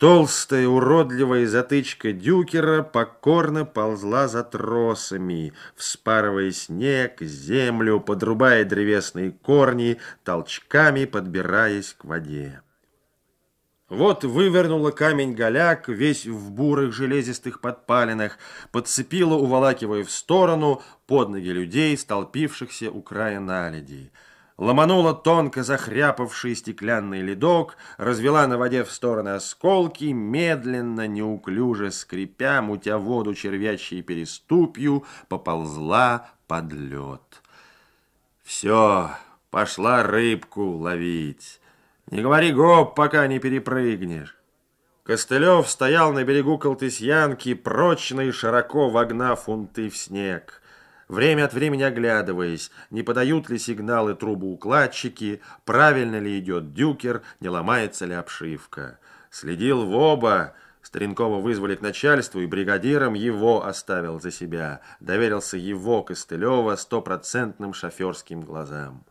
Толстая, уродливая затычка дюкера покорно ползла за тросами, вспарывая снег, землю, подрубая древесные корни, толчками подбираясь к воде. Вот вывернула камень голяк, весь в бурых железистых подпалинах, подцепила, уволакивая в сторону, под ноги людей, столпившихся у края наледи ломанула тонко захряпавший стеклянный ледок, развела на воде в стороны осколки, медленно, неуклюже скрипя, мутя воду червячьей переступью, поползла под лед. Все, пошла рыбку ловить. Не говори гоп, пока не перепрыгнешь. Костылев стоял на берегу Колтысьянки, прочно и широко вогнав фунты в снег время от времени оглядываясь, не подают ли сигналы трубоукладчики, правильно ли идет дюкер, не ломается ли обшивка. Следил в оба, Стренкова вызвали к начальству, и бригадиром его оставил за себя. Доверился его, Костылева, стопроцентным шоферским глазам.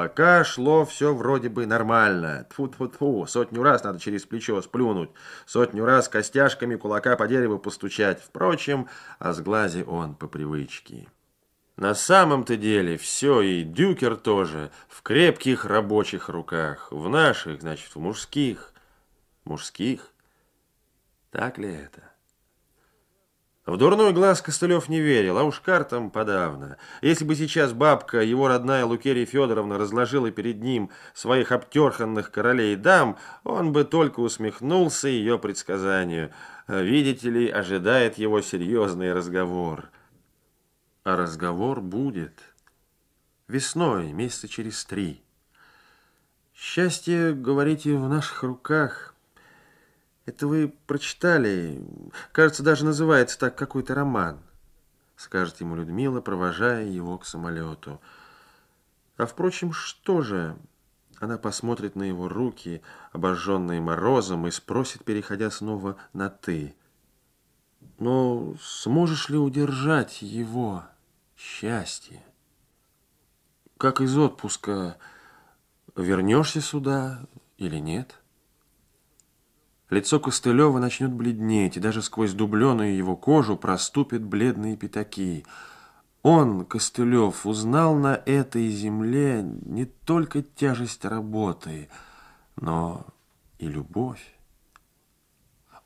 Пока шло все вроде бы нормально. тфу тфу тфу сотню раз надо через плечо сплюнуть, сотню раз костяшками кулака по дереву постучать. Впрочем, а с глази он по привычке. На самом-то деле все, и дюкер тоже, в крепких рабочих руках, в наших, значит, в мужских. Мужских? Так ли это? В дурной глаз Костылев не верил, а уж картам подавно. Если бы сейчас бабка, его родная Лукерия Федоровна, разложила перед ним своих обтерханных королей и дам, он бы только усмехнулся ее предсказанию. Видите ли, ожидает его серьезный разговор. А разговор будет весной, месяца через три. Счастье, говорите, в наших руках – это вы прочитали, кажется, даже называется так какой-то роман, скажет ему Людмила, провожая его к самолету. А впрочем, что же? Она посмотрит на его руки, обожженные морозом, и спросит, переходя снова на «ты». Но сможешь ли удержать его счастье? Как из отпуска вернешься сюда или нет? Лицо Костылева начнет бледнеть, и даже сквозь дубленую его кожу проступят бледные пятаки. Он, Костылев, узнал на этой земле не только тяжесть работы, но и любовь.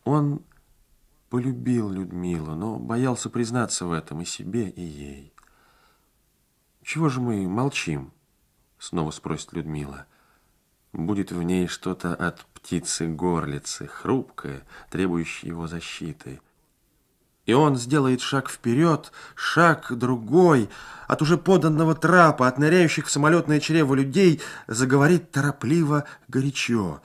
Он полюбил Людмилу, но боялся признаться в этом и себе, и ей. «Чего же мы молчим?» — снова спросит Людмила. Будет в ней что-то от птицы-горлицы, хрупкое, требующее его защиты. И он сделает шаг вперед, шаг другой, от уже поданного трапа, от ныряющих в самолетное чрево людей, заговорит торопливо, горячо.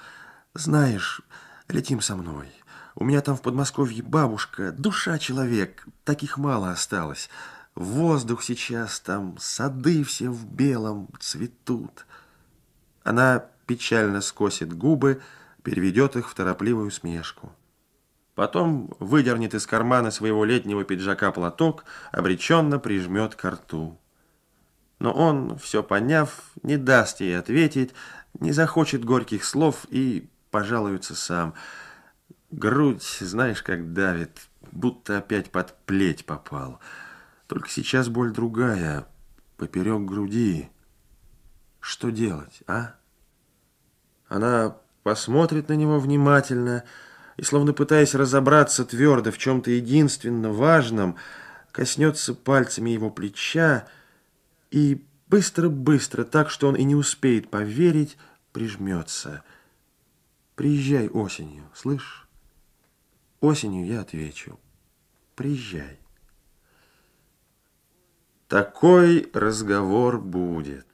«Знаешь, летим со мной. У меня там в Подмосковье бабушка, душа человек, таких мало осталось. Воздух сейчас там, сады все в белом цветут». Она печально скосит губы, переведет их в торопливую усмешку. Потом выдернет из кармана своего летнего пиджака платок, обреченно прижмет к рту. Но он, все поняв, не даст ей ответить, не захочет горьких слов и пожалуется сам. Грудь, знаешь, как давит, будто опять под плеть попал. Только сейчас боль другая, поперек груди. Что делать, а? Она посмотрит на него внимательно и, словно пытаясь разобраться твердо в чем-то единственно важном, коснется пальцами его плеча и быстро-быстро, так что он и не успеет поверить, прижмется. «Приезжай осенью, слышь?» Осенью я отвечу. «Приезжай». Такой разговор будет.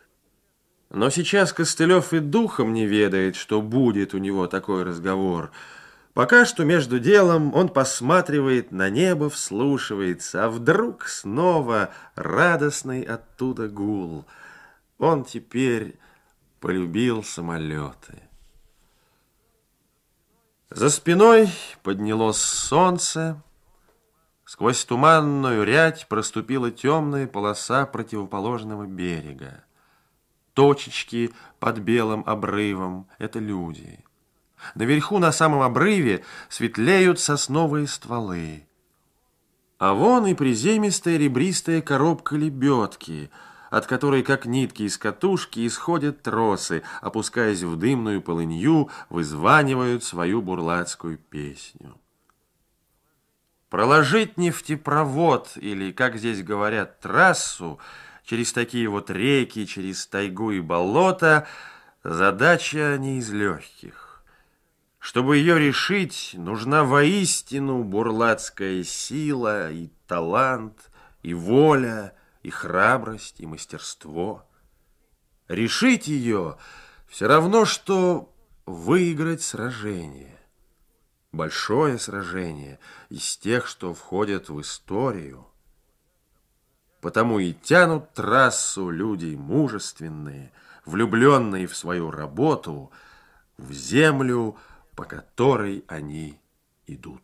Но сейчас Костылев и духом не ведает, что будет у него такой разговор. Пока что между делом он посматривает на небо, вслушивается, а вдруг снова радостный оттуда гул. Он теперь полюбил самолеты. За спиной поднялось солнце, сквозь туманную рядь проступила темная полоса противоположного берега точечки под белым обрывом – это люди. Наверху, на самом обрыве, светлеют сосновые стволы. А вон и приземистая ребристая коробка лебедки, от которой, как нитки из катушки, исходят тросы, опускаясь в дымную полынью, вызванивают свою бурлацкую песню. Проложить нефтепровод, или, как здесь говорят, трассу, через такие вот реки, через тайгу и болото, задача не из легких. Чтобы ее решить, нужна воистину бурлацкая сила и талант, и воля, и храбрость, и мастерство. Решить ее все равно, что выиграть сражение. Большое сражение из тех, что входят в историю. Потому и тянут трассу люди мужественные, влюбленные в свою работу, в землю, по которой они идут.